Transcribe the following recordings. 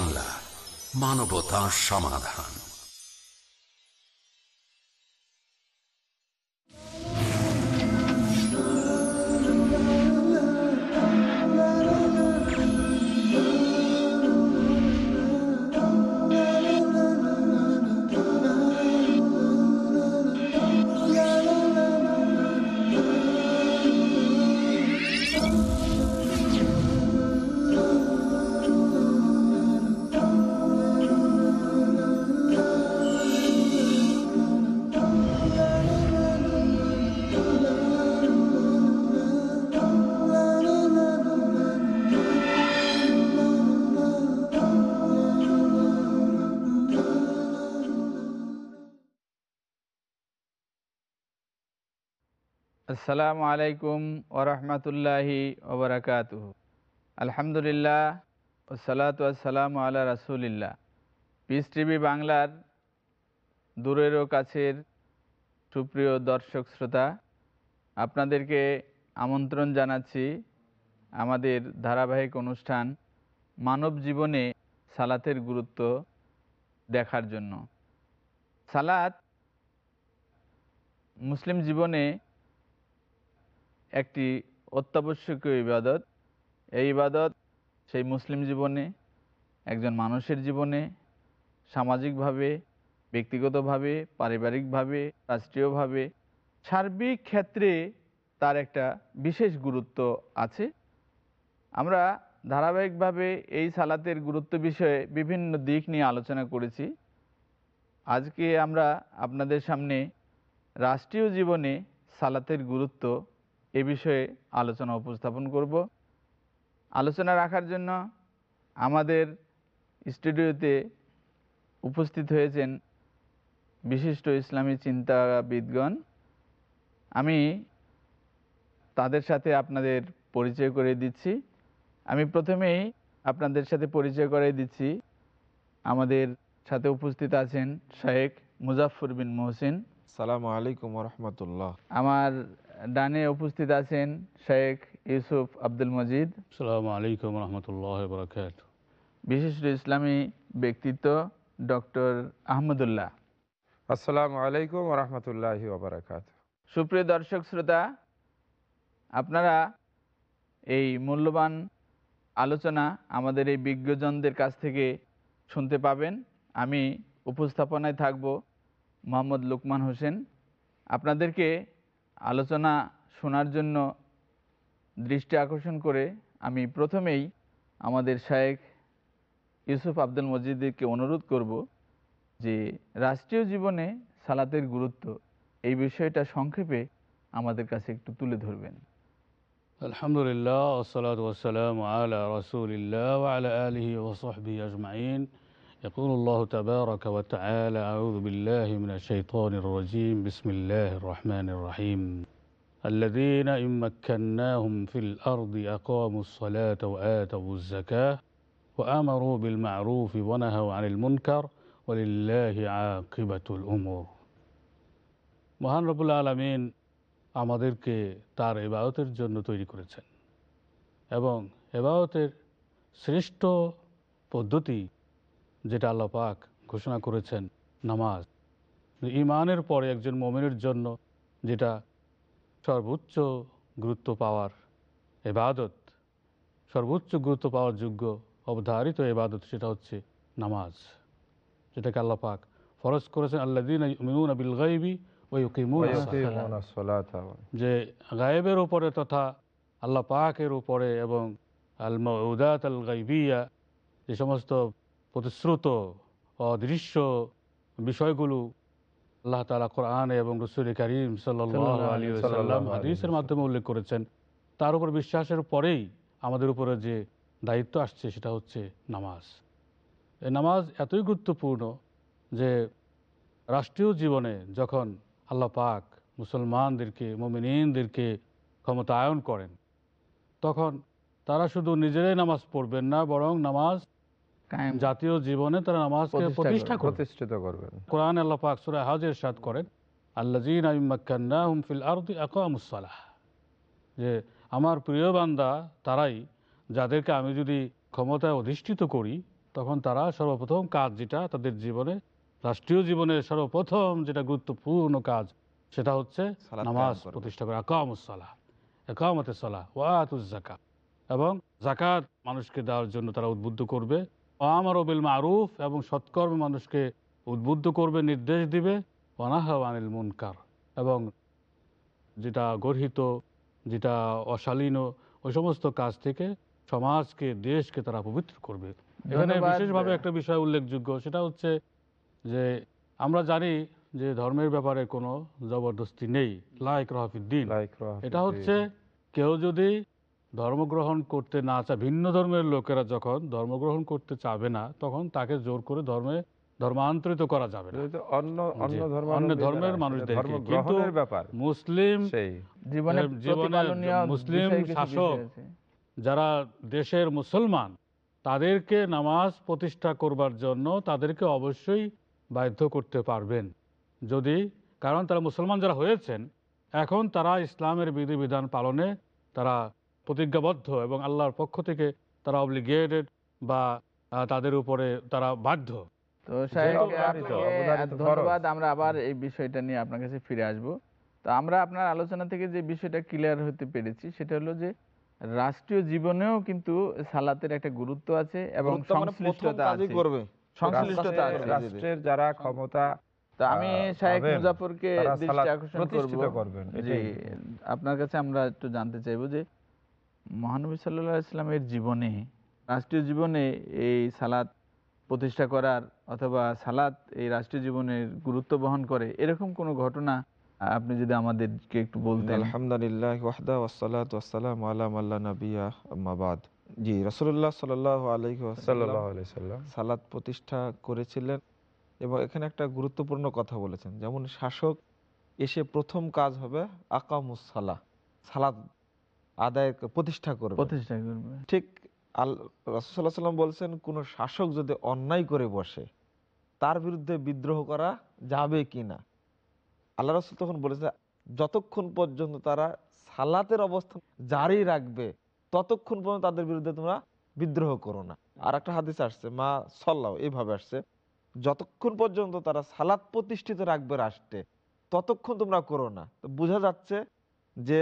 বাংলা মানবতা সমাধান। আসসালামু আলাইকুম ওরহমতুল্লাহি ওবরাকাত আলহামদুলিল্লাহ ওসালাতু আসসালামু আল্লাহ রাসুলিল্লাহ। পিস টিভি বাংলার দূরেরও কাছের সুপ্রিয় দর্শক শ্রোতা, আপনাদেরকে আমন্ত্রণ জানাচ্ছি আমাদের ধারাবাহিক অনুষ্ঠান মানব জীবনে সালাতের গুরুত্ব দেখার জন্য। সালাত মুসলিম জীবনে একটি অত্যাবশ্যকীয় ইবাদত। এই ইবাদত সেই মুসলিম জীবনে, একজন মানুষের জীবনে, সামাজিকভাবে, ব্যক্তিগতভাবে, পারিবারিকভাবে, রাষ্ট্রীয়ভাবে, সার্বিক ক্ষেত্রে তার একটা বিশেষ গুরুত্ব আছে। আমরা ধারাবাহিকভাবে এই সালাতের গুরুত্ব বিষয়ে বিভিন্ন দিক নিয়ে আলোচনা করেছি। আজকে আমরা আপনাদের সামনে রাষ্ট্রীয় জীবনে সালাতের গুরুত্ব এ বিষয়ে আলোচনা উপস্থাপন করব। আলোচনা রাখার জন্য আমাদের স্টুডিওতে উপস্থিত হয়েছেন বিশিষ্ট ইসলামী চিন্তাবিদগণ। আমি তাদের সাথে আপনাদের পরিচয় করে দিচ্ছি। আমি প্রথমেই আপনাদের সাথে পরিচয় করে দিচ্ছি। আমাদের সাথে উপস্থিত আছেন শেখ মুজাফর বিন মোহসিন। সালাম আলাইকুম রহমতুল্লাহ। আমার ডানে উপস্থিত আছেন শেখ ইউসুফ আব্দুল মজিদ। আলাইকুম রহমতুল্লাহ বরকাত বিশিষ্ট ইসলামী ব্যক্তিত্ব ডক্টর আহমদুল্লাহ। আসসালামু আলাইকুম রহমতুল্লাহ ওবরাকাত সুপ্রিয় দর্শক শ্রোতা আপনারা এই মূল্যবান আলোচনা আমাদের এই বিজ্ঞজনদের কাছ থেকে শুনতে পাবেন। আমি উপস্থাপনায় থাকব মোহাম্মদ লুকমান হোসেন। আপনাদেরকে আলোচনা শোনার জন্য দৃষ্টি আকর্ষণ করে আমি প্রথমেই আমাদের শায়েক ইউসুফ আব্দুল মজিদকে অনুরোধ করব যে রাষ্ট্রীয় জীবনে সালাতের গুরুত্ব এই বিষয়টা সংক্ষেপে আমাদের কাছে একটু তুলে ধরবেন। আলহামদুলিল্লাহ আলা ওসালাম আল্লাহ রসুলিল্লাহ আলহি ওসহবি আজমাইন। يقول الله تبارك وتعالى أعوذ بالله من الشيطان الرجيم بسم الله الرحمن الرحيم الذين إن مكناهم في الأرض أقاموا الصلاة وآتوا الزكاة وأمروا بالمعروف ونهوا عن المنكر ولله عاقبة الأمور মহান রবুল্লা আলমিন আমাদেরকে তার এবাদতের জন্য তৈরি করেছেন এবং এবাদতের শ্রেষ্ঠ পদ্ধতি যেটা আল্লাহ পাক ঘোষণা করেছেন নামাজ। ইমানের পরে একজন মোমেনের জন্য যেটা সর্বোচ্চ গুরুত্ব পাওয়ার এবাদত সর্বোচ্চ গুরুত্ব পাওয়ার যোগ্য অবধারিত এবাদত সেটা হচ্ছে নামাজ। যেটাকে আল্লাহ পাক ফরজ করেছেন আল্লাহ দিন মিনুন আবিল গাইবি ওই যে গায়েবের উপরে তথা আল্লাহ পাকের উপরে এবং আল মউদাত আল গাইবিয়া যে সমস্ত প্রতিশ্রুত অদৃশ্য বিষয়গুলো আল্লাহ তালা কোরআন এবং রসুল করিম সাল্লাম হাদিসের মাধ্যমে উল্লেখ করেছেন। তার উপর বিশ্বাসের পরেই আমাদের উপরে যে দায়িত্ব আসছে সেটা হচ্ছে নামাজ। এই নামাজ এতই গুরুত্বপূর্ণ যে রাষ্ট্রীয় জীবনে যখন আল্লাহ পাক মুসলমানদেরকে মমিনদেরকে ক্ষমতায়ন করেন তখন তারা শুধু নিজেরাই নামাজ পড়বেন না বরং নামাজ জাতীয় জীবনে তারা নামাজকে প্রতিষ্ঠা প্রতিষ্ঠিত করবেন। কোরআন আল্লাহ পাক সুরা হাজের সাদ করেন আল্লাজিন আইমাক্কান্নাহুম ফিল আরদি আকামুসসালাহ যে আমার প্রিয় বান্দা তারাই যাদেরকে আমি যদি ক্ষমতায় অধিষ্ঠিত করি তখন তারা সর্বপ্রথম কাজ যেটা তাদের জীবনে রাষ্ট্রীয় জীবনে সর্বপ্রথম যেটা গুরুত্বপূর্ণ কাজ সেটা হচ্ছে নামাজ। প্রতিষ্ঠা করা। আকামুসলা একামতে সলা ওয়াতুজ জাকা এবং জাকাত মানুষকে দেওয়ার জন্য তারা উদ্বুদ্ধ করবে। আমার বিল মারুফ এবং সৎকর্মে মানুষকে উদ্বুদ্ধ করবে নির্দেশ দিবে ওয়ানাহা আনিল মুনকার এবং যেটা গর্হিত যেটা অশালীন ওই সমস্ত কাজ থেকে সমাজকে দেশকে তারা পবিত্র করবে। এখানে বিশেষভাবে একটা বিষয় উল্লেখযোগ্য সেটা হচ্ছে যে আমরা জানি যে ধর্মের ব্যাপারে কোনো জবরদস্তি নেই। লাইক রহফিদ্দিন। এটা হচ্ছে কেউ যদি ধর্মগ্রহণ করতে না চা ভিন্ন ধর্মের লোকেরা যখন ধর্মগ্রহণ করতে চাবে না তখন তাকে জোর করে ধর্মে ধর্মান্তরিত করা যাবে না। অন্য অন্য ধর্ম অন্য ধর্মের কিন্তু ব্যাপার। মুসলিম সেই জীবনে এর জীবনে প্রতিপালনীয় মুসলিম শাসক যারা দেশের মুসলমান তাদেরকে নামাজ প্রতিষ্ঠা করবার জন্য তাদেরকে অবশ্যই বাধ্য করতে পারবেন। যদি কারণ তারা মুসলমান যারা হয়েছেন এখন তারা ইসলামের বিধিবিধান পালনে তারা প্রতিজ্ঞাবদ্ধ এবং আল্লাহর পক্ষ থেকে তারা অব্লিগেটেড বা তাদের উপরে তারা বাধ্য। তো। ধন্যবাদ। আমরা আবার এই বিষয়টা নিয়ে আপনার কাছে ফিরে আসব। তো আমরা আপনার আলোচনা থেকে যে বিষয়টা ক্লিয়ার হতে পেরেছি সেটা হলো যে রাষ্ট্রীয় জীবনেও কিন্তু সালাতের একটা গুরুত্ব আছে এবং মানে প্রথম সংশ্লিষ্টতা আছে। সংশ্লিষ্টতা আছে। রাষ্ট্রের- যারা ক্ষমতা তো আমি শাহেখ মুজাফরকে দৃষ্টি আকর্ষণ করব। আপনার কাছে আমরা একটু জানতে চাইব যে মহানবী সাল্লাহ ইসলামের জীবনে রাষ্ট্রীয় জীবনে এই সালাত প্রতিষ্ঠা করার অথবা সালাত এই রাষ্ট্রীয় জীবনের গুরুত্ব বহন করে এরকম কোনো ঘটনা আপনি যদি আমাদেরকে একটু বলতেন। আলহামদুলিল্লাহ ওয়াহদা ওয়াসসালাত ওয়াসসালাম আলা মাল্লা নাবিয়া আম্মাবাদ জি রাসূলুল্লাহ সাল্লাল্লাহু আলাইহি সাল্লাল্লাহু ওয়াসাল্লাম। সালাত প্রতিষ্ঠা করেছিলেন এবং এখানে একটা গুরুত্বপূর্ণ কথা বলেছেন। যেমন শাসক এসে প্রথম কাজ হবে আকামুস সালাহ সালাত আদায় প্রতিষ্ঠা করবে। প্রতিষ্ঠা করবে। ঠিক আল রাসুসাল্লাহ সাল্লাম বলছেন কোন শাসক যদি অন্যায় করে বসে তার বিরুদ্ধে বিদ্রোহ করা যাবে কি না? আল্লাহ রসুল তখন বলেছে যতক্ষণ পর্যন্ত তারা সালাতের অবস্থান জারি রাখবে ততক্ষণ পর্যন্ত তাদের বিরুদ্ধে তোমরা বিদ্রোহ করো না। আর একটা হাদিস আসছে মা সল্লাহ এইভাবে আসছে যতক্ষণ পর্যন্ত তারা সালাত প্রতিষ্ঠিত রাখবে রাষ্ট্রে ততক্ষণ তোমরা করো না। তো বোঝা যাচ্ছে যে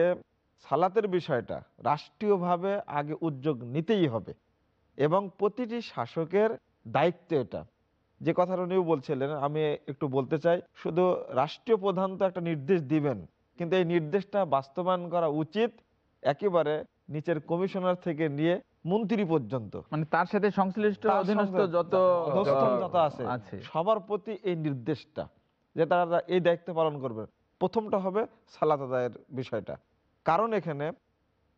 সালাতের বিষয়টা রাষ্ট্রীয়ভাবে আগে উদ্যোগ নিতেই হবে এবং প্রতিটি শাসকের দায়িত্ব এটা। যে কথাটা উনিও বলছিলেন আমি একটু বলতে চাই শুধু রাষ্ট্রীয় প্রধান তো একটা নির্দেশ দিবেন কিন্তু এই নির্দেশটা বাস্তবায়ন করা উচিত একেবারে নিচের কমিশনার থেকে নিয়ে মন্ত্রী পর্যন্ত। মানে তার সাথে সংশ্লিষ্ট অধীনস্থ যত যত আছে আছে। সবার প্রতি এই নির্দেশটা যে তারা এই দায়িত্ব পালন করবে। প্রথমটা হবে সালাত আদায়ের বিষয়টা। কারণ এখানে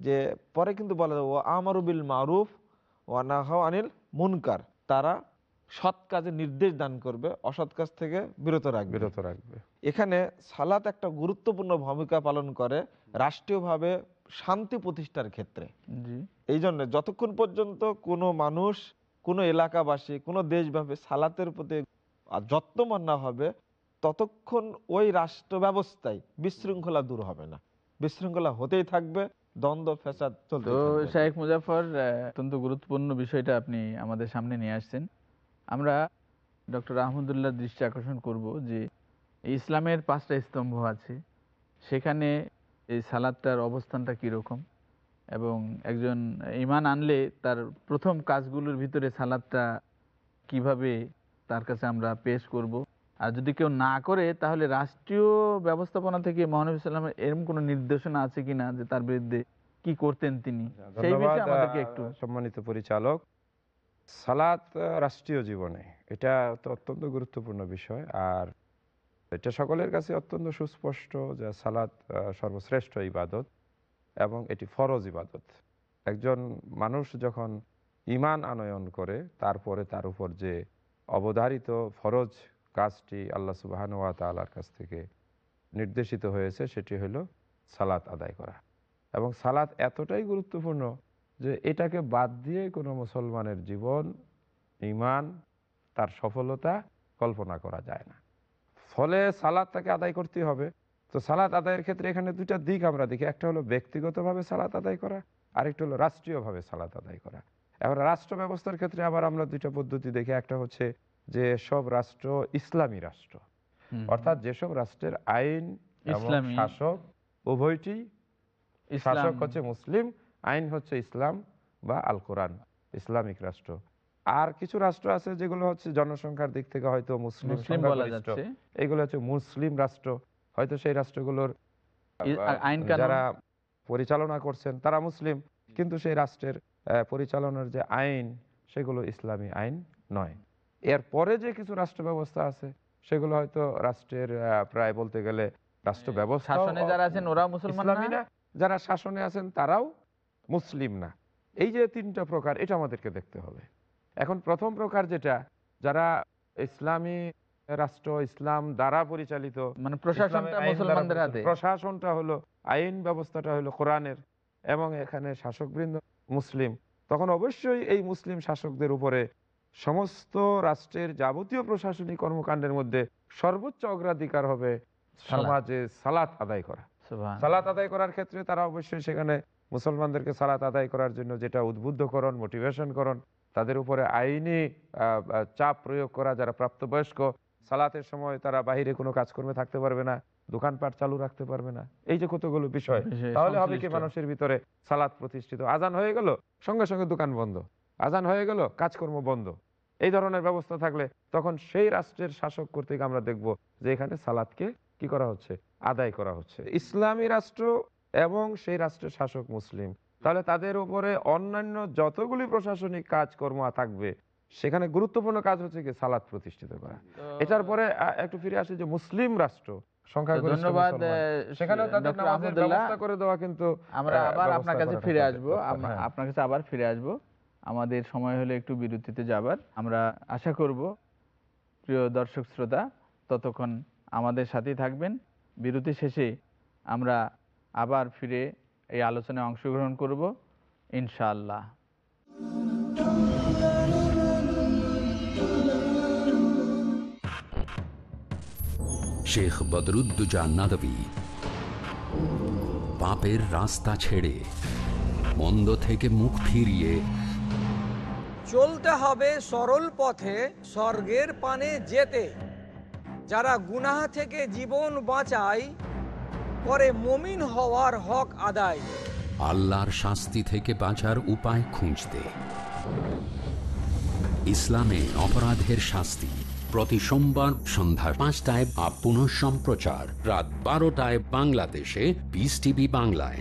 যে পরে কিন্তু বলা ও আমারু বিল মারুফ ও নাহাও আনিল মুনকার। তারা সৎ কাজে নির্দেশ দান করবে অসৎ কাজ থেকে বিরত রাখবে। বিরত রাখবে। এখানে সালাত একটা গুরুত্বপূর্ণ ভূমিকা পালন করে রাষ্ট্রীয়ভাবে শান্তি প্রতিষ্ঠার ক্ষেত্রে। এই জন্য যতক্ষণ পর্যন্ত কোনো মানুষ কোনো এলাকাবাসী কোনো দেশব্যাপী সালাতের প্রতি যত্নমান না হবে ততক্ষণ ওই রাষ্ট্র ব্যবস্থায় বিশৃঙ্খলা দূর হবে না। বিশৃঙ্খলা হতেই থাকবে দ্বন্দ্ব ফ্যাসাদ চলতে তো। শাহেখ মুজাফর অত্যন্ত গুরুত্বপূর্ণ বিষয়টা আপনি আমাদের সামনে নিয়ে আসছেন। আমরা ডক্টর আহমদুল্লাহ দৃষ্টি আকর্ষণ করব যে ইসলামের পাঁচটা স্তম্ভ আছে। সেখানে এই সালাদটার অবস্থানটা কীরকম? এবং একজন ইমান আনলে তার প্রথম কাজগুলোর ভিতরে সালাদটা কীভাবে তার কাছে আমরা পেশ করব? আর যদি কেউ না করে তাহলে রাষ্ট্রীয় ব্যবস্থাপনা থেকে মহানবী সাল্লামের এরকম কোনো নির্দেশনা আছে কিনা যে তার বিরুদ্ধে কি করতেন তিনি? সেই বিষয়ে আমাদেরকে একটু সম্মানিত পরিচালক। সালাত রাষ্ট্রীয় জীবনে। এটা তো অত্যন্ত গুরুত্বপূর্ণ বিষয়। আর এটা সকলের কাছে অত্যন্ত সুস্পষ্ট যে সালাত সর্বশ্রেষ্ঠ ইবাদত এবং এটি ফরজ ইবাদত। একজন মানুষ যখন ইমান আনয়ন করে তারপরে তার উপর যে অবধারিত ফরজ কাজটি আল্লাহ সুবাহান ওয়া তালার কাছ থেকে নির্দেশিত হয়েছে, সেটি হলো সালাত আদায় করা। এবং সালাত এতটাই গুরুত্বপূর্ণ যে এটাকে বাদ দিয়ে কোনো মুসলমানের জীবন ইমান তার সফলতা কল্পনা করা যায় না। ফলে সালাদ তাকে আদায় করতে হবে। তো সালাত আদায়ের ক্ষেত্রে এখানে দুইটা দিক আমরা দেখি। একটা হলো ব্যক্তিগতভাবে সালাত আদায় করা, আরেকটা হলো রাষ্ট্রীয়ভাবে সালাত আদায় করা। এখন রাষ্ট্র ব্যবস্থার ক্ষেত্রে আবার আমরা দুইটা পদ্ধতি দেখি। একটা হচ্ছে যে সব রাষ্ট্র ইসলামী রাষ্ট্র। অর্থাৎ যেসব রাষ্ট্রের আইন শাসক উভয়টি শাসক হচ্ছে মুসলিম আইন হচ্ছে ইসলাম বা আল কোরআন ইসলামিক রাষ্ট্র। আর কিছু রাষ্ট্র আছে যেগুলো হচ্ছে জনসংখ্যার দিক থেকে হয়তো মুসলিম এগুলো হচ্ছে মুসলিম রাষ্ট্র। হয়তো সেই রাষ্ট্রগুলোর আইন যারা পরিচালনা করছেন তারা মুসলিম কিন্তু সেই রাষ্ট্রের পরিচালনার যে আইন সেগুলো ইসলামী আইন নয়। এর পরে যে কিছু রাষ্ট্র ব্যবস্থা আছে সেগুলো হয়তো রাষ্ট্রের প্রায় বলতে গেলে রাষ্ট্র ব্যবস্থা শাসনে যারা আছেন ওরা মুসলমান না? যারা শাসনে আছেন তারাও মুসলিম না। এই যে তিনটা প্রকার এটা আমাদেরকে দেখতে হবে। এখন প্রথম প্রকার যেটা যারা ইসলামী রাষ্ট্র ইসলাম দ্বারা পরিচালিত মানে প্রশাসনটা মুসলমানদের হাতে? প্রশাসনটা হলো আইন ব্যবস্থাটা হলো কোরআনের এবং এখানে শাসকবৃন্দ মুসলিম। তখন অবশ্যই এই মুসলিম শাসকদের উপরে সমস্ত রাষ্ট্রের যাবতীয় প্রশাসনিক কর্মকাণ্ডের মধ্যে সর্বোচ্চ অগ্রাধিকার হবে সমাজে সালাত আদায় করা। সালাত আদায় করার ক্ষেত্রে তারা অবশ্যই সেখানে মুসলমানদেরকে সালাত আদায় করার জন্য যেটা উদ্বুদ্ধকরণ মোটিভেশন করণ তাদের উপরে আইনি চাপ প্রয়োগ করা যারা প্রাপ্তবয়স্ক সালাতের সময় তারা বাহিরে কোনো কাজকর্মে থাকতে পারবে না দোকানপাট চালু রাখতে পারবে না। এই যে কতগুলো বিষয় তাহলে হবে কি মানুষের ভিতরে সালাত প্রতিষ্ঠিত। আজান হয়ে গেল সঙ্গে সঙ্গে দোকান বন্ধ। আজান হয়ে গেল কাজকর্ম বন্ধ। এই ধরনের ব্যবস্থা থাকলে তখন সেই রাষ্ট্রের শাসক কর্তৃক আমরা দেখব যে এখানে সালাদকে কি করা হচ্ছে আদায় করা হচ্ছে। ইসলামী রাষ্ট্র এবং সেই রাষ্ট্রের শাসক মুসলিম তাহলে তাদের উপরে অন্যান্য যতগুলি প্রশাসনিক কাজকর্ম থাকবে সেখানে গুরুত্বপূর্ণ কাজ হচ্ছে কি সালাদ প্রতিষ্ঠিত করা। এটার পরে একটু ফিরে আসি যে মুসলিম রাষ্ট্র আমরা আবার আপনার কাছে ফিরে আসব হ্যাঁ। আপনার কাছে আবার ফিরে আসব। আমাদের সময় হলে একটু বিরতিতে যাবার। আমরা আশা করব, প্রিয় দর্শক শ্রোতা, ততক্ষণ আমাদের সাথেই থাকবেন। বিরতি শেষে আমরা আবার ফিরে এই আলোচনায় অংশগ্রহণ করব, ইনশাআল্লাহ। শেখ বদরুদ্দুজা পাপের রাস্তা ছেড়ে, মন্দ থেকে মুখ ফিরিয়ে চলতে হবে সরল পথে স্বর্গের পানে যেতে। যারা গুনাহ থেকে জীবন বাঁচায় করে মমিন হওয়ার হক আদায়। আল্লাহর শাস্তি থেকে বাঁচার উপায় খুঁজতে। ইসলামে অপরাধের শাস্তি প্রতি সোমবার সন্ধ্যা পাঁচটায় আপ পুনঃ সম্প্রচার রাত বারোটায় বাংলাদেশে পিস টিভি বাংলায়।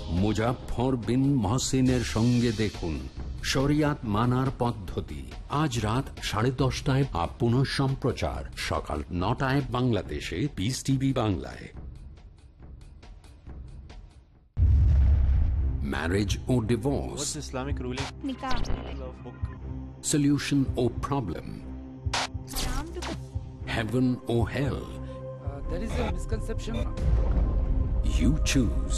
মুজাফর বিন মহসিনের সঙ্গে দেখুন শরিয়াত মানার পদ্ধতি আজ রাত সাড়ে দশটায় আপ পুনঃ সম্প্রচার সকাল নটায় বাংলাদেশে পিস টিভি বাংলায় marriage O divorce What's Islamic ruling? nikah solution or problem heaven or hell Uh, there is a misconception You choose.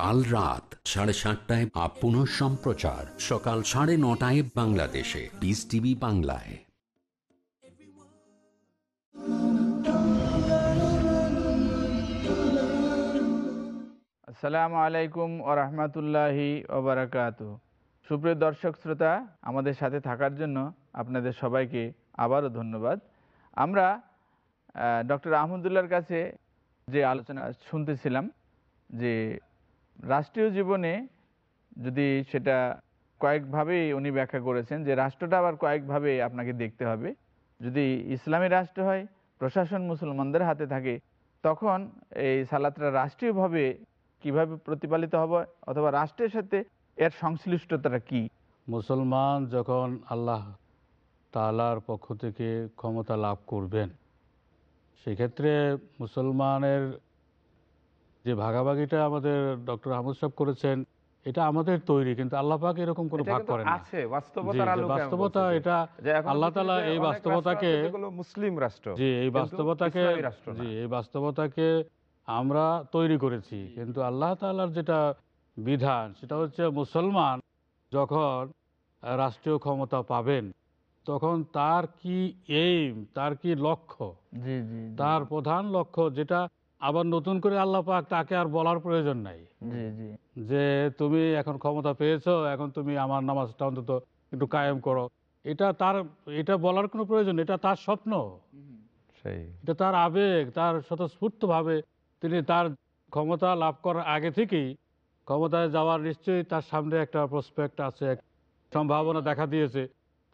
কাল রাত সাড়ে সাতটায় আপ পুনঃ সম্প্রচার সকাল সাড়ে নটায় বাংলাদেশে। পিস টিভি বাংলায়। আসসালামু আলাইকুম ও রহমতুল্লাহি ওবরাকাত সুপ্রিয় দর্শক শ্রোতা, আমাদের সাথে থাকার জন্য আপনাদের সবাইকে আবারও ধন্যবাদ। আমরা ডক্টর আহমদুল্লার কাছে যে আলোচনা শুনতেছিলাম, যে রাষ্ট্রীয় জীবনে যদি সেটা কয়েকভাবেই উনি ব্যাখ্যা করেছেন যে রাষ্ট্রটা আবার কয়েকভাবে আপনাকে দেখতে হবে। যদি ইসলামী রাষ্ট্র হয়, প্রশাসন মুসলমানদের হাতে থাকে, তখন এই সালাতটা রাষ্ট্রীয়ভাবে কীভাবে প্রতিপালিত হবে অথবা রাষ্ট্রের সাথে এর সংশ্লিষ্টতাটা কি? মুসলমান যখন আল্লাহ তালার পক্ষ থেকে ক্ষমতা লাভ করবেন, সেক্ষেত্রে মুসলমানের যে ভাগাভাগিটা আমাদের ডক্টর আহমদ সাহেব করেছেন এটা আমাদের তৈরি কিন্তু আল্লাহ পাক এরকম কোনো ভাগ করেন আছে বাস্তবতার বাস্তবতা এটা আল্লাহ তাআলা এই বাস্তবতাকে মুসলিম রাষ্ট্র জি এই বাস্তবতাকে। জি এই বাস্তবতাকে আমরা তৈরি করেছি কিন্তু আল্লাহ তাআলার যেটা বিধান সেটা হচ্ছে মুসলমান যখন রাষ্ট্রীয় ক্ষমতা পাবেন তখন তার কি এইম তার কি লক্ষ্য? জি জি। তার প্রধান লক্ষ্য যেটা আবার নতুন করে আল্লাহ পাক তাকে আর বলার প্রয়োজন নাই। জি জি। যে তুমি এখন ক্ষমতা পেয়েছ এখন তুমি আমার নামাজটা অন্তত একটু কায়েম করো। এটা তার এটা বলার কোনো প্রয়োজন নেই, এটা তার স্বপ্ন। সেই। এটা তার আবেগ তার স্বতঃস্ফূর্তভাবে তিনি তার ক্ষমতা লাভ করার আগে থেকেই ক্ষমতায় যাওয়ার নিশ্চয়ই তার সামনে একটা প্রসপেক্ট আছে এক সম্ভাবনা দেখা দিয়েছে।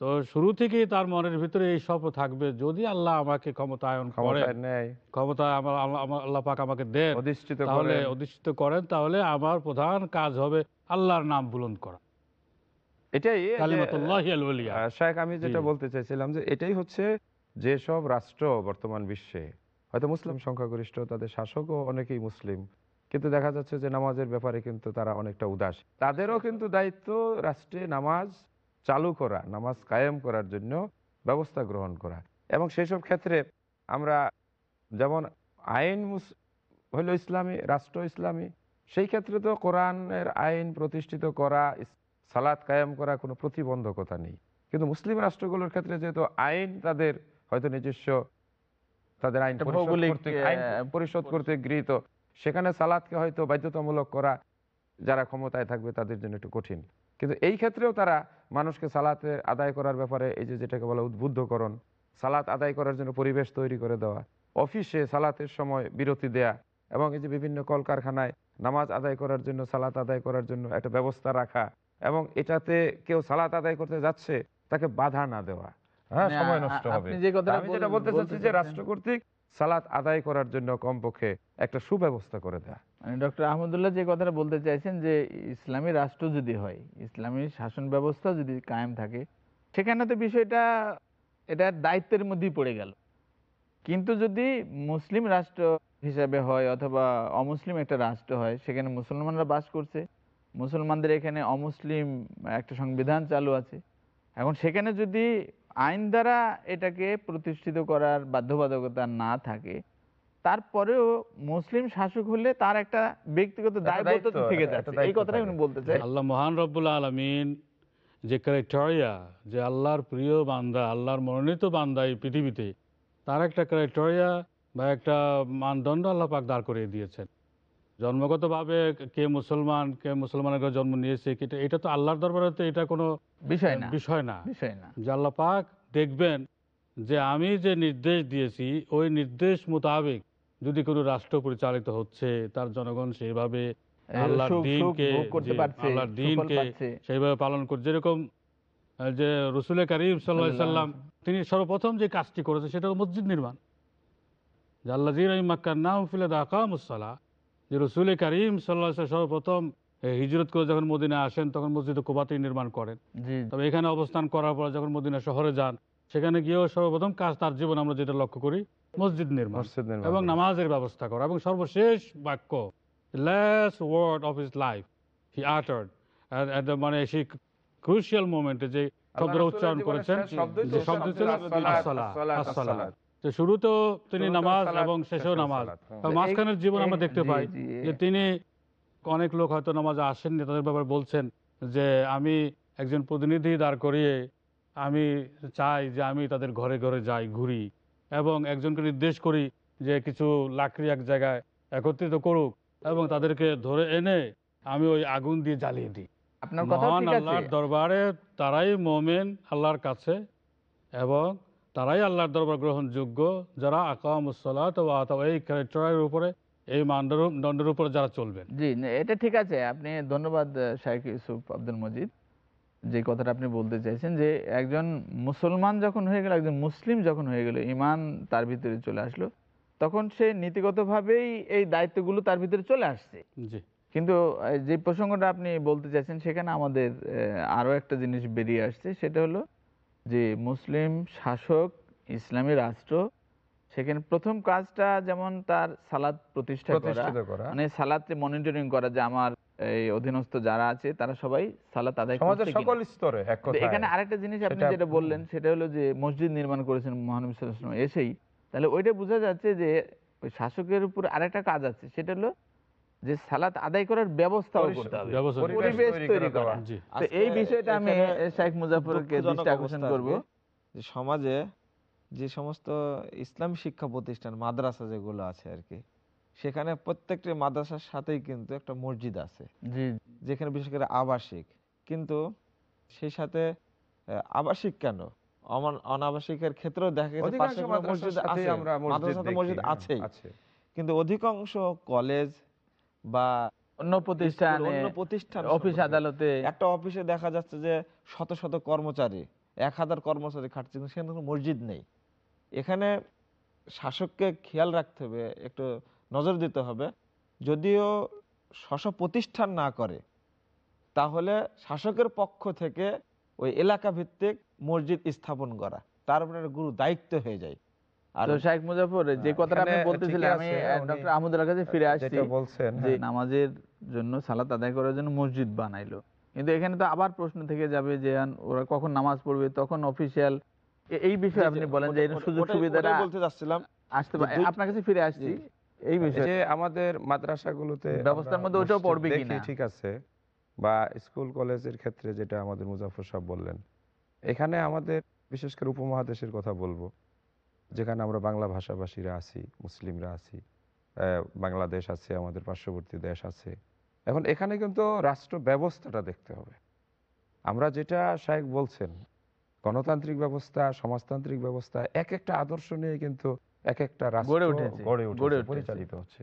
তো শুরু থেকেই তার মনের ভিতরে এই স্বপ্ন থাকবে যদি আল্লাহ আমাকে ক্ষমতায়ন করে ক্ষমতা আমার আল্লাহ পাক আমাকে দেন অধিষ্ঠিত তাহলে অধিষ্ঠিত করেন তাহলে আমার প্রধান কাজ হবে আল্লাহর নাম বুলন্দ করা। এটাই যে, শায়েখ আমি যেটা বলতে চাইছিলাম যে এটাই হচ্ছে যেসব রাষ্ট্র বর্তমান বিশ্বে হয়তো মুসলিম সংখ্যাগরিষ্ঠ তাদের শাসকও অনেকেই মুসলিম কিন্তু দেখা যাচ্ছে যে নামাজের ব্যাপারে কিন্তু তারা অনেকটা উদাস। তাদেরও কিন্তু দায়িত্ব রাষ্ট্রে নামাজ চালু করা নামাজ কায়েম করার জন্য ব্যবস্থা গ্রহণ করা। এবং সেসব ক্ষেত্রে আমরা যেমন আইন হইল ইসলামী রাষ্ট্র ইসলামী সেই ক্ষেত্রে তো কোরআনের আইন প্রতিষ্ঠিত করা সালাত কায়েম করা কোনো প্রতিবন্ধকতা নেই। কিন্তু মুসলিম রাষ্ট্রগুলোর ক্ষেত্রে যেহেতু আইন তাদের হয়তো নিজস্ব তাদের আইন পরিষদ কর্তৃক গৃহীত সেখানে সালাদকে হয়তো বাধ্যতামূলক করা যারা ক্ষমতায় থাকবে তাদের জন্য একটু কঠিন। কিন্তু এই ক্ষেত্রেও তারা মানুষকে সালাতে আদায় করার ব্যাপারে এই যে যেটাকে বলা উদ্বুদ্ধকরণ সালাত আদায় করার জন্য পরিবেশ তৈরি করে দেওয়া অফিসে সালাতের সময় বিরতি দেয়া এবং এই যে বিভিন্ন কলকারখানায় নামাজ আদায় করার জন্য সালাত আদায় করার জন্য একটা ব্যবস্থা রাখা এবং এটাতে কেউ সালাত আদায় করতে যাচ্ছে তাকে বাধা না দেওয়া। হ্যাঁ সময় নষ্ট হবে। আমি যেটা বলতে চাচ্ছি যে রাষ্ট্র কর্তৃক সালাত আদায় করার জন্য কমপক্ষে একটা সুব্যবস্থা করে দেয়া। মানে ডক্টর আহমদুল্লাহ যে কথাটা বলতে চাইছেন যে, ইসলামী রাষ্ট্র যদি হয়, ইসলামী শাসন ব্যবস্থা যদি কায়েম থাকে, সেখানে তো বিষয়টা, এটা দায়িত্বের মধ্যেই পড়ে গেল। কিন্তু যদি মুসলিম রাষ্ট্র হিসাবে হয় অথবা অমুসলিম একটা রাষ্ট্র হয়, সেখানে মুসলমানরা বাস করছে, মুসলমানদের এখানে অমুসলিম একটা সংবিধান চালু আছে। এখন সেখানে যদি আইন দ্বারা এটাকে প্রতিষ্ঠিত করার বাধ্যবাধকতা না থাকে তারপরেও মুসলিম শাসক হলে তার একটা ব্যক্তিগত দায়বদ্ধতা দায়িত্ব, থেকে যাচ্ছে। এই কথাটাই উনি বলতে চাই। আল্লাহ মহান রব্বুল আলমিন যে ক্রাইটেরিয়া যে আল্লাহর প্রিয় বান্দা আল্লাহর মনোনীত বান্দা এই পৃথিবীতে তার একটা ক্রাইটেরিয়া বা একটা মানদণ্ড আল্লাহ পাক দাঁড় করিয়ে দিয়েছেন। জন্মগতভাবে কে মুসলমান কে মুসলমানের জন্ম নিয়েছে এটা তো আল্লাহর দরবারে তো এটা কোনো বিষয় না। বিষয় না। বিষয় না। যে আল্লাহ পাক দেখবেন যে আমি যে নির্দেশ দিয়েছি ওই নির্দেশ মোতাবেক যদি কোনো রাষ্ট্র পরিচালিত হচ্ছে তার জনগণ সেইভাবে আল্লাহর দিনকে আল্লাহর দিনকে সেইভাবে পালন করে যেরকম যে রসুল করিম সাল্লাহ সাল্লাম তিনি সর্বপ্রথম যে কাজটি করেছে সেটা মসজিদ নির্মাণ। আল্লাহ মাক্কার নাম ফিলে দাকামুসাল্লাহ যে রসুল করিম সাল্লাহ সর্বপ্রথম হিজরত করে যখন মদিনা আসেন তখন মসজিদ কোবাতেই নির্মাণ করেন। তবে এখানে অবস্থান করার পর যখন মদিনা শহরে যান সেখানে গিয়েও সর্বপ্রথম কাজ তার জীবন আমরা যেটা লক্ষ্য করি মসজিদ নির্মাণ। এবং নামাজের ব্যবস্থা করা। এবং সর্বশেষ বাক্য last word of his life he uttered মানে সেই ক্রুশিয়াল মোমেন্টে যে শব্দটা উচ্চারণ করেছেন যে শব্দ ছিল আসসালাত, আসসালাত, আসসালাত। আসসালাত। তো তিনি নামাজ এবং শেষেও নামাজ হ্যাঁ। মাঝখানের জীবন আমরা দেখতে পাই যে তিনি অনেক লোক হয়তো নামাজে আসেননি তাদের ব্যাপারে বলছেন যে আমি একজন প্রতিনিধি দাঁড় করিয়ে আমি চাই যে আমি তাদের ঘরে ঘরে যাই ঘুরি এবং একজনকে নির্দেশ করি যে কিছু লাকড়ি এক জায়গায় একত্রিত করুক এবং তাদেরকে ধরে এনে আমি ওই আগুন দিয়ে জ্বালিয়ে দিই মহান আল্লাহর দরবারে তারাই মোমেন আল্লাহর কাছে এবং তারাই আল্লাহর দরবার গ্রহণযোগ্য যারা আকামুসলাত ও এই ক্যারেক্টারের উপরে এই মানদণ্ড দণ্ডের উপর যারা চলবেন। জি এটা ঠিক আছে। আপনি ধন্যবাদ শাইখ ইউসুফ আব্দুল মজিদ যে কথাটা আপনি বলতে চাইছেন যে একজন মুসলমান যখন হয়ে গেল একজন মুসলিম যখন হয়ে গেল ইমান তার ভিতরে চলে আসলো তখন সে নীতিগতভাবেই এই দায়িত্বগুলো তার ভিতরে চলে আসছে। জি। কিন্তু যে প্রসঙ্গটা আপনি বলতে চাইছেন সেখানে আমাদের আহ, আরও একটা জিনিস বেরিয়ে আসছে সেটা হলো যে মুসলিম শাসক ইসলামী রাষ্ট্র সেখানে প্রথম কাজটা যেমন তার সালাদ প্রতিষ্ঠা করা মানে সালাতে মনিটরিং করা যে আমার এই অধীনস্থ যারা আছে তারা সবাই সালাত আদায় করছে সকল স্তরে এক এখানে আরেকটা জিনিস আপনি যেটা বললেন সেটা হলো যে মসজিদ নির্মাণ করেছেন মহানবী সাল্লাল্লাহু আলাইহি এসেই। তাহলে ওইটা বোঝা যাচ্ছে যে ওই শাসকের উপর আরেকটা কাজ আছে সেটা হলো যে সালাত আদায় করার ব্যবস্থাও ব্যবস্থা পরিবেশ তৈরি করা। এই বিষয়টা আমি শেখ মুজাফরকে দৃষ্টি আকর্ষণ করব যে সমাজে যে সমস্ত ইসলাম শিক্ষা প্রতিষ্ঠান মাদ্রাসা যেগুলো আছে আর কি সেখানে প্রত্যেকটি মাদ্রাসার সাথেই কিন্তু একটা মসজিদ আছে। যেখানে বিশেষ করে আবাসিক। কিন্তু সেই সাথে আবাসিক কেন? অনাবাসিকের ক্ষেত্রেও দেখা গেছে মসজিদ হ্যাঁ, আছে। কিন্তু অধিকাংশ কলেজ বা অন্য প্রতিষ্ঠানে অন্য প্রতিষ্ঠান অফিস আদালতে। একটা অফিসে দেখা যাচ্ছে যে শত শত কর্মচারী এক হাজার কর্মচারী খাটছে কিন্তু সেখানে কোনো মসজিদ নেই। এখানে শাসককে খেয়াল রাখতে হবে একটু নজর দিতে হবে। যদিও স্ব প্রতিষ্ঠান না করে তাহলে শাসকের পক্ষ থেকে ওই এলাকা ভিত্তিক মসজিদ স্থাপন করা তার উপরে গুরু দায়িত্ব হয়ে যায়। তো শেখ মুজাফর যে কথাটা আপনি বলতেছিলেন আমি ডক্টর আহমদুল্লাহ কাছে ফিরে আসছি বলছেন যে হ্যাঁ। নামাজের জন্য সালাত আদায় করার জন্য মসজিদ বানাইলো। কিন্তু এখানে তো আবার প্রশ্ন থেকে যাবে যে ওরা কখন নামাজ পড়বে তখন অফিসিয়াল এই বিষয়ে আপনি বলেন যে সুযোগ সুবিধাটা বলতে আসতে আপনার কাছে ফিরে আসছি এই বিষয়ে। আমাদের মাদ্রাসাগুলোতে ব্যবস্থার মধ্যে ওটাও পড়বে কিনা? ঠিক আছে বা স্কুল কলেজের ক্ষেত্রে যেটা আমাদের মুজাফর সাহেব বললেন এখানে আমাদের বিশেষ করে উপমহাদেশের কথা বলব যেখানে আমরা বাংলা ভাষাভাষীরা আছি মুসলিমরা আছি বাংলাদেশ আছে আমাদের পার্শ্ববর্তী দেশ আছে। এখন এখানে কিন্তু রাষ্ট্র ব্যবস্থাটা দেখতে হবে। আমরা যেটা শাহেক বলছেন গণতান্ত্রিক ব্যবস্থা সমাজতান্ত্রিক ব্যবস্থা এক একটা আদর্শ নিয়ে কিন্তু এক একটা রাষ্ট্র। পরিচালিত হচ্ছে।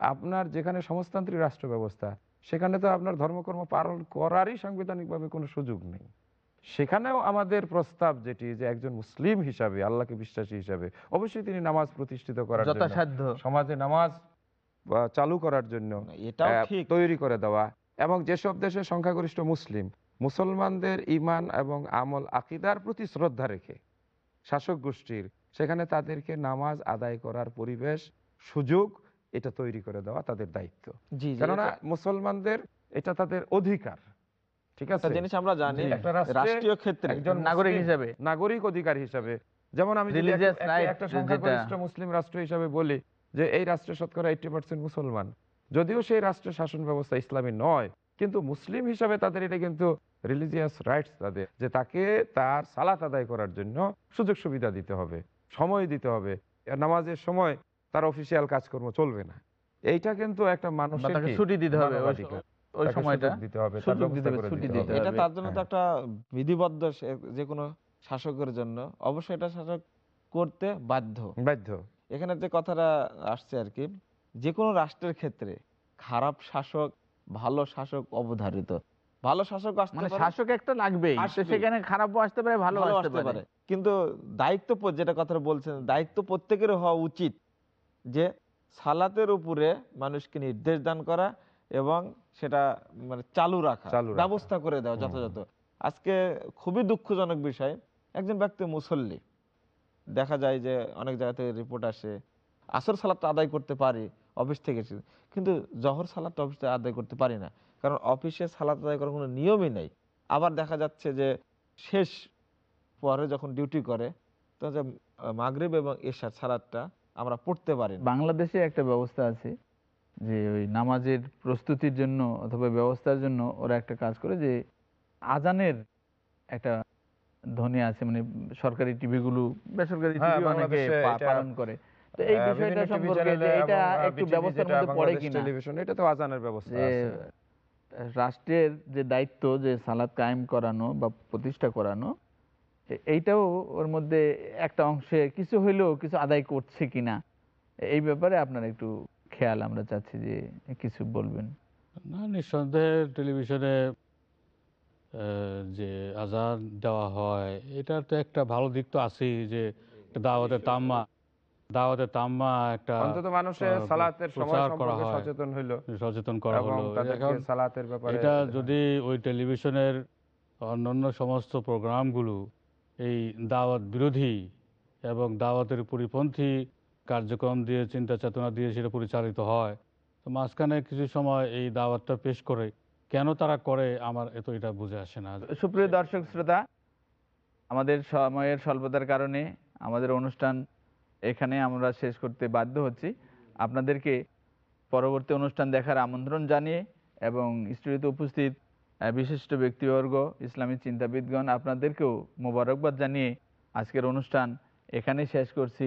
আপনার যেখানে সমাজতান্ত্রিক রাষ্ট্র ব্যবস্থা সেখানে তো আপনার ধর্মকর্ম পালন করারই সাংবিধানিকভাবে কোনো সুযোগ নেই। সেখানেও আমাদের প্রস্তাব যেটি যে একজন মুসলিম হিসাবে আল্লাহকে বিশ্বাসী হিসাবে অবশ্যই তিনি নামাজ প্রতিষ্ঠিত করার যথাসাধ্য। সমাজে নামাজ চালু করার জন্য তৈরি করে দেওয়া এবং যেসব দেশে সংখ্যাগরিষ্ঠ মুসলিম মুসলমানদের ইমান এবং আমল আকিদার প্রতি শ্রদ্ধা রেখে শাসক গোষ্ঠীর সেখানে তাদেরকে নামাজ আদায় করার পরিবেশ সুযোগ এটা তৈরি করে দেওয়া তাদের দায়িত্ব। কেননা মুসলমানদের এটা তাদের অধিকার। ঠিক আছে? জিনিস আমরা জানি একটা রাষ্ট্রীয় ক্ষেত্রে। একজন নাগরিক হিসাবে। নাগরিক অধিকার হিসাবে। যেমন আমি একটা- সংখ্যাগরিষ্ঠ মুসলিম রাষ্ট্র হিসাবে বলি যে এই রাষ্ট্রে শতকরা এইটি পার্সেন্ট মুসলমান। যদিও সেই রাষ্ট্রের শাসন ব্যবস্থা ইসলামী নয় কিন্তু মুসলিম হিসাবে তাদের এটা কিন্তু রিলিজিয়াস রাইটস তাদের যে তাকে তার সালাত আদায় করার জন্য সুযোগ সুবিধা দিতে হবে সময় দিতে হবে। আর নামাজের সময় তার অফিসিয়াল কাজকর্ম চলবে না। এইটা কিন্তু একটা তাকে ছুটি দিতে হবে ওই- সময়টা দিতে হবে তার সুযোগ দিতে হবে ছুটি দিতে হবে। এটা তার জন্য তো হ্যাঁ। একটা বিধিবদ্ধ যে কোনো শাসকের জন্য। অবশ্যই এটা শাসক করতে বাধ্য। বাধ্য। এখানে যে কথাটা আসছে আর কি যে কোনো রাষ্ট্রের ক্ষেত্রে খারাপ শাসক ভালো শাসক অবধারিত। ভালো শাসক আসতে মানে পারে, শাসক একটা লাগবেই। সেখানে খারাপও আসতে পারে ভালো ভালো আসতে পারে। কিন্তু দায়িত্ব যেটা কথা বলছেন দায়িত্ব প্রত্যেকের হওয়া উচিত যে সালাতের উপরে মানুষকে নির্দেশ দান করা এবং সেটা মানে চালু রাখা চালু ব্যবস্থা করে দেওয়া যথাযথ। আজকে খুবই দুঃখজনক বিষয় একজন ব্যক্তি মুসল্লি দেখা যায় যে অনেক জায়গা থেকে রিপোর্ট আসে আসর সালাদটা আদায় করতে পারি অফিস থেকে কিন্তু জহর সালাদটা অফিস থেকে আদায় করতে পারি না কারণ অফিসে সালাদ আদায় করার কোনো নিয়মই নেই। আবার দেখা যাচ্ছে যে শেষ পরে যখন ডিউটি করে তখন যে মাগরিব এবং এশার সালাদটা আমরা পড়তে পারি বাংলাদেশে একটা ব্যবস্থা আছে যে ওই নামাজের প্রস্তুতির জন্য অথবা ব্যবস্থার জন্য ওরা একটা কাজ করে যে আজানের একটা ধ্বনি আছে মানে সরকারি টিভিগুলো বেসরকারি হ্যাঁ, টিভি অনেকে পালন করে। তো এই বিষয়টা সম্পর্কে এটা একটু ব্যবস্থার মধ্যে পড়ে কিনা? টেলিভিশন এটা তো আজানের ব্যবস্থা আছে। রাষ্ট্রের যে দায়িত্ব যে সালাদ কায়েম করানো বা প্রতিষ্ঠা করানো এইটাও ওর মধ্যে একটা অংশে কিছু হইলেও কিছু আদায় করছে কিনা এই ব্যাপারে আপনারা একটু খেয়াল আমরা চাচ্ছি যে কিছু বলবেন? না নিঃসন্দেহে টেলিভিশনে যে আজান দেওয়া হয় এটার তো একটা ভালো দিক তো আছেই যে একটা দাওয়াতে তাম্মা দাওয়াতে তাম্মা একটা অন্তত মানুষের সালাতের সময় সম্পর্কে সচেতন হইল সচেতন করা হলো। এখন সালাতের ব্যাপারে এটা যদি ওই টেলিভিশনের অন্যান্য সমস্ত প্রোগ্রামগুলো এই দাওয়াত বিরোধী এবং দাওয়াতের পরিপন্থী কার্যক্রম দিয়ে, চিন্তা চেতনা দিয়ে সেটা পরিচালিত হয়। তো মাঝখানে কিছু সময় এই দাওয়াতটা পেশ করে কেন তারা করে আমার এত এটা বুঝে আসে না। সুপ্রিয় দর্শক, শ্রোতা, আমাদের সময়ের স্বল্পতার কারণে আমাদের অনুষ্ঠান এখানে আমরা শেষ করতে বাধ্য হচ্ছি। আপনাদেরকে পরবর্তী অনুষ্ঠান দেখার আমন্ত্রণ জানিয়ে এবং স্টুডিওতে উপস্থিত বিশিষ্ট ব্যক্তিবর্গ, ইসলামী চিন্তাবিদগণ, আপনাদেরকেও মোবারকবাদ জানিয়ে আজকের অনুষ্ঠান এখানেই শেষ করছি।